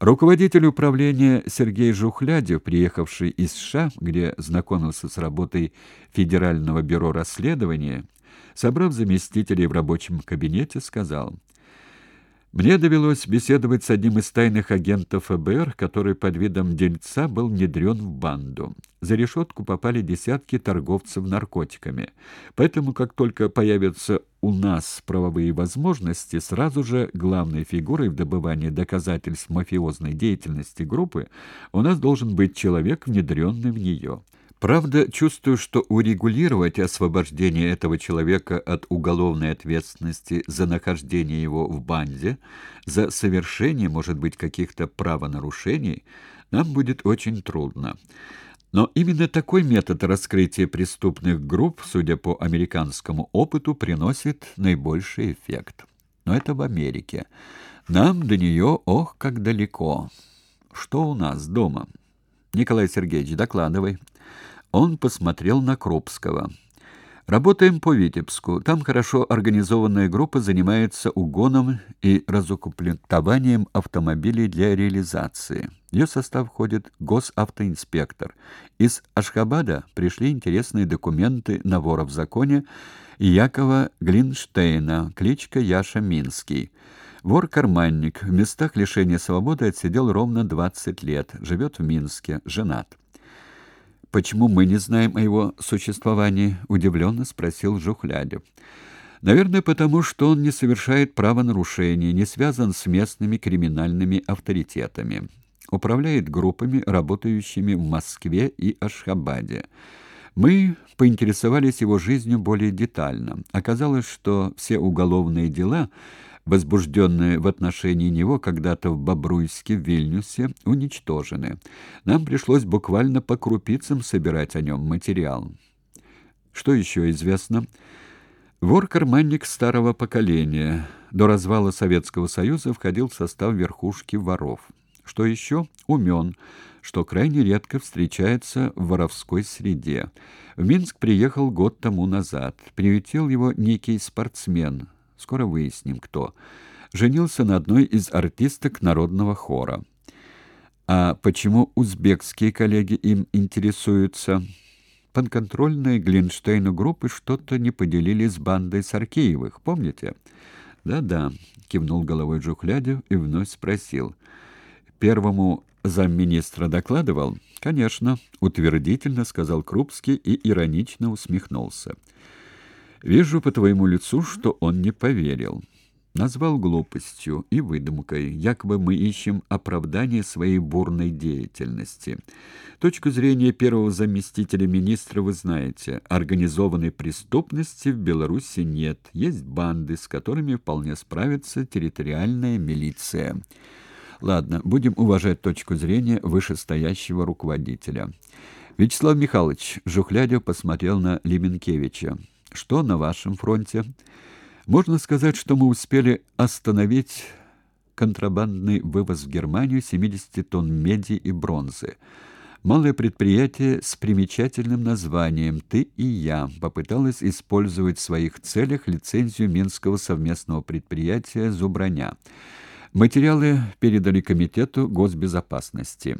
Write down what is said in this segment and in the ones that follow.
Руководитель управления Сергей Жухлядев, приехавший из США, где знакомился с работой Федерального бюро расследования, собрав заместителей в рабочем кабинете, сказал: мне довелось беседовать с одним из тайных агентов ФБР, который под видом дельца был внедрен в банду. За решетку попали десятки торговцев наркотиками. Поэтому, как только появятся у нас правовые возможности, сразу же главной фигурой в добывании доказательств мафиозной деятельности группы у нас должен быть человек, внедренный в нее. Правда, чувствую, что урегулировать освобождение этого человека от уголовной ответственности за нахождение его в банде, за совершение, может быть, каких-то правонарушений, нам будет очень трудно. Но именно такой метод раскрытия преступных групп, судя по американскому опыту, приносит наибольший эффект. Но это в Америке. Нам до нее, ох, как далеко. Что у нас дома? Николай Сергеевич, докладывай. Он посмотрел на Крупского. Работаем по Витебску. Там хорошо организованная группа занимается угоном и разукомплектованием автомобилей для реализации. В ее состав входит госавтоинспектор. Из Ашхабада пришли интересные документы на вора в законе Якова Глинштейна, кличка Яша Минский. Вор-карманник, в местах лишения свободы отсидел ровно 20 лет, живет в Минске, женат. Почему мы не знаем о его существовании? удивленно спросил Жухлядев. Наверное, потому что он не совершает правонарушений, не связан с местными криминальными авторитетами. Управляет группами, работающими в Москве и Ашхабаде. Мы поинтересовались его жизнью более детально. Оказалось, что все уголовные дела возбужденные в отношении него когда-то в Бобруйске, в Вильнюсе, уничтожены. Нам пришлось буквально по крупицам собирать о нем материал. Что еще известно? Вор-карманник старого поколения. До развала Советского Союза входил в состав верхушки воров. Что еще? Умен, что крайне редко встречается в воровской среде. В Минск приехал год тому назад. Приютил его некий спортсмен – Скоро выясним, кто. Женился на одной из артисток народного хора. А почему узбекские коллеги им интересуются? Подконтрольные Глинштейну группы что-то не поделили с бандой Саркеевых, помните? Да-да, кивнул головой Жухлядев и вновь спросил. Первому замминистра докладывал? Конечно, утвердительно сказал Крупский и иронично усмехнулся. Вижу по твоему лицу, что он не поверил. Назвал глупостью и выдумкой, якобы мы ищем оправдание своей бурной деятельности. Точку зрения первого заместителя министра вы знаете. Организованной преступности в Беларуси нет. Есть банды, с которыми вполне справится территориальная милиция. Ладно, будем уважать точку зрения вышестоящего руководителя. Вячеслав Михайлович Жухлядев посмотрел на Леменкевича. Что на вашем фронте? Можно сказать, что мы успели остановить контрабандный вывоз в Германию 70 тонн меди и бронзы. Малое предприятие с примечательным названием «Ты и я» попыталось использовать в своих целях лицензию Минского совместного предприятия «Зубраня». Материалы передали Комитету госбезопасности.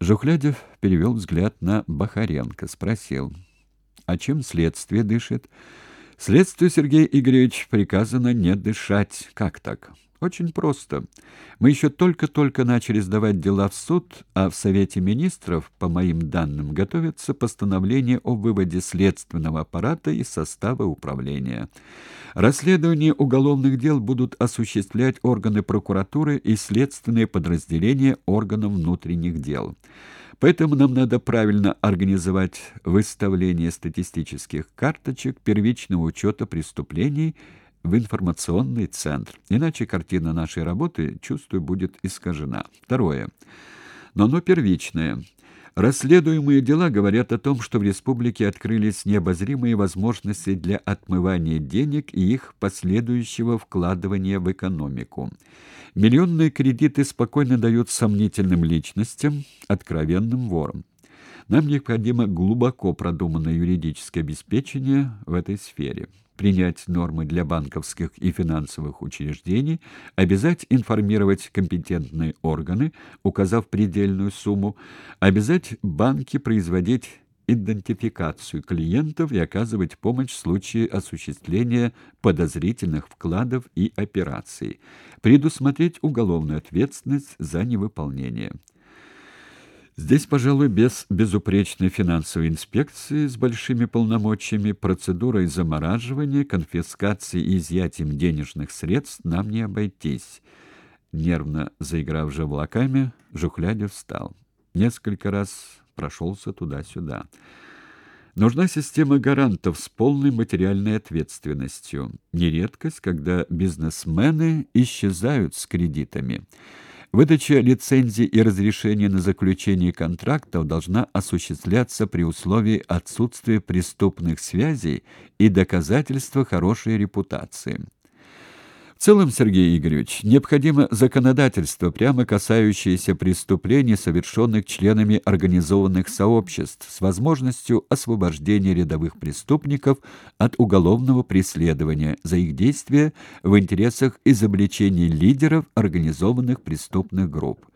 Жухлядев перевел взгляд на Бахаренко, спросил – а чем следствие дышит? Следствию, Сергей Игоревич, приказано не дышать. Как так? Очень просто. Мы еще только-только начали сдавать дела в суд, а в Совете министров, по моим данным, готовится постановление о выводе следственного аппарата из состава управления. Расследование уголовных дел будут осуществлять органы прокуратуры и следственные подразделения органов внутренних дел. Поэтому нам надо правильно организовать выставление статистических карточек первичного учета преступлений в информационный центр. Иначе картина нашей работы, чувствую, будет искажена. Второе. Но оно первичное. Расследуемые дела говорят о том, что в республике открылись необозримые возможности для отмывания денег и их последующего вкладывания в экономику. Миллионные кредиты спокойно дают сомнительным личностям, откровенным ворам. Нам необходимо глубоко продуманное юридическое обеспечение в этой сфере. Принять нормы для банковских и финансовых учреждений, обязать информировать компетентные органы, указав предельную сумму, обязать банки производить идентификацию клиентов и оказывать помощь в случае осуществления подозрительных вкладов и операций, предусмотреть уголовную ответственность за невыполнение. Здесь, пожалуй, без безупречной финансовой инспекции с большими полномочиями, процедурой замораживания, конфискации и изъятием денежных средств нам не обойтись. Нервно заиграв желваками, Жухлядев встал. Несколько раз прошелся туда-сюда. Нужна система гарантов с полной материальной ответственностью. Нередкость, когда бизнесмены исчезают с кредитами. Выдача лицензий и разрешения на заключение контрактов должна осуществляться при условии отсутствия преступных связей и доказательства хорошей репутации. В целом, Сергей Игоревич, необходимо законодательство, прямо касающееся преступлений, совершенных членами организованных сообществ, с возможностью освобождения рядовых преступников от уголовного преследования за их действия в интересах изобличения лидеров организованных преступных групп.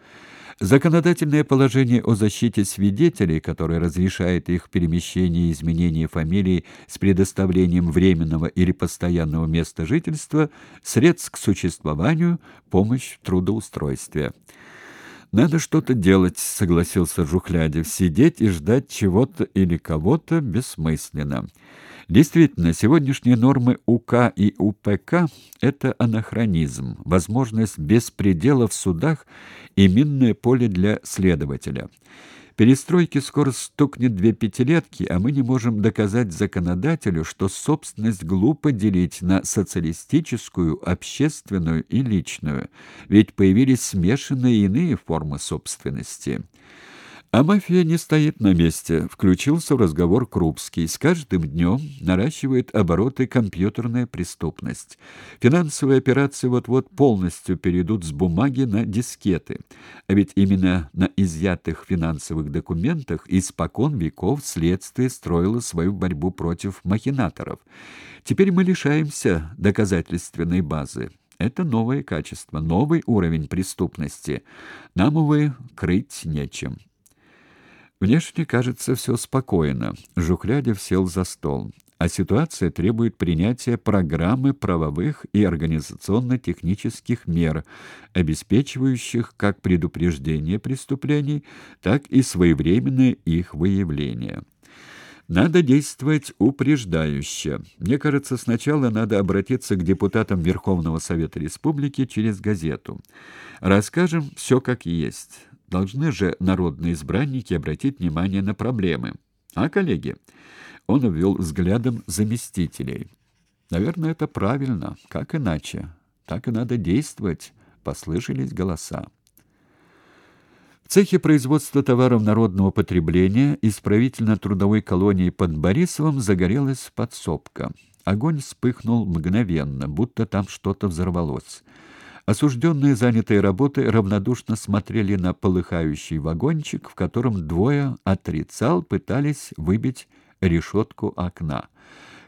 Законодательное положение о защите свидетелей, которое разрешает их перемещение и изменение фамилии с предоставлением временного или постоянного места жительства, средств к существованию, помощь в трудоустройстве. Надо что-то делать, согласился Жухлядев. Сидеть и ждать чего-то или кого-то бессмысленно. Действительно, сегодняшние нормы УК и УПК это анахронизм, возможность беспредела в судах и минное поле для следователя. Перестройки скоро стукнет две пятилетки, а мы не можем доказать законодателю, что собственность глупо делить на социалистическую, общественную и личную, ведь появились смешанные иные формы собственности. А мафия не стоит на месте, включился в разговор Крупский. С каждым днем наращивает обороты компьютерная преступность. Финансовые операции вот-вот полностью перейдут с бумаги на дискеты. А ведь именно на изъятых финансовых документах испокон веков следствие строило свою борьбу против махинаторов. Теперь мы лишаемся доказательственной базы. Это новое качество, новый уровень преступности. Нам, увы, крыть нечем. Внешне кажется все спокойно. Жухлядев сел за стол. А ситуация требует принятия программы правовых и организационно-технических мер, обеспечивающих как предупреждение преступлений, так и своевременное их выявление. Надо действовать упреждающе. Мне кажется, сначала надо обратиться к депутатам Верховного Совета Республики через газету. Расскажем все как есть. Должны же народные избранники обратить внимание на проблемы. А, коллеги? Он увел взглядом заместителей. Наверное, это правильно. Как иначе? Так и надо действовать, послышались голоса. В цехе производства товаров народного потребления исправительно-трудовой колонии под Борисовым загорелась подсобка. Огонь вспыхнул мгновенно, будто там что-то взорвалось. Осужденные, занятые работой, равнодушно смотрели на полыхающий вагончик, в котором двое отрицал, пытались выбить решетку окна.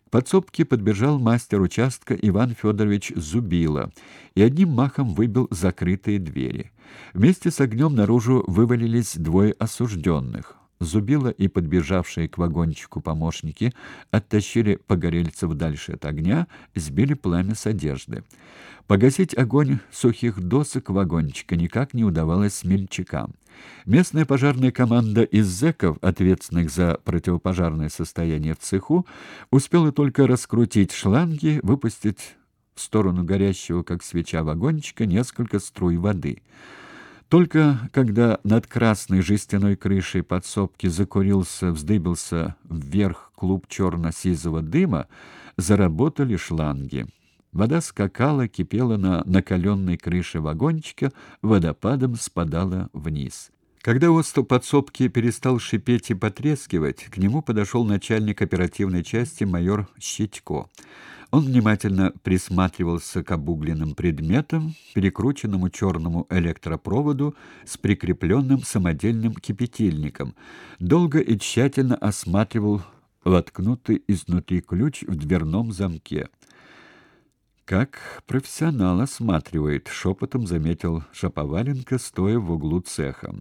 К подсобке подбежал мастер участка Иван Федорович Зубила и одним махом выбил закрытые двери. Вместе с огнем наружу вывалились двое осужденных. Зубила и подбежавшие к вагончику помощники оттащили погорельцев дальше от огня, сбили пламя с одежды. Погасить огонь сухих досок вагончика никак не удавалось смельчакам. Местная пожарная команда из зэков, ответственных за противопожарное состояние в цеху, успела только раскрутить шланги, выпустить в сторону горящего, как свеча вагончика, несколько струй воды — только когда над красной жестяной крышей подсобки закурился, вздыбился вверх клуб черно-сизого дыма, заработали шланги. Вода скакала, кипела на накаленной крыше вагончика, водопадом спадала вниз. Когда остов подсобки перестал шипеть и потрескивать, к нему подошел начальник оперативной части майор Щитько. Он внимательно присматривался к обугленным предметам, перекрученному черному электропроводу с прикрепленным самодельным кипятильником, долго и тщательно осматривал воткнутый изнутри ключ в дверном замке. Как профессионал осматривает, шепотом заметил Шаповаленко, стоя в углу цеха.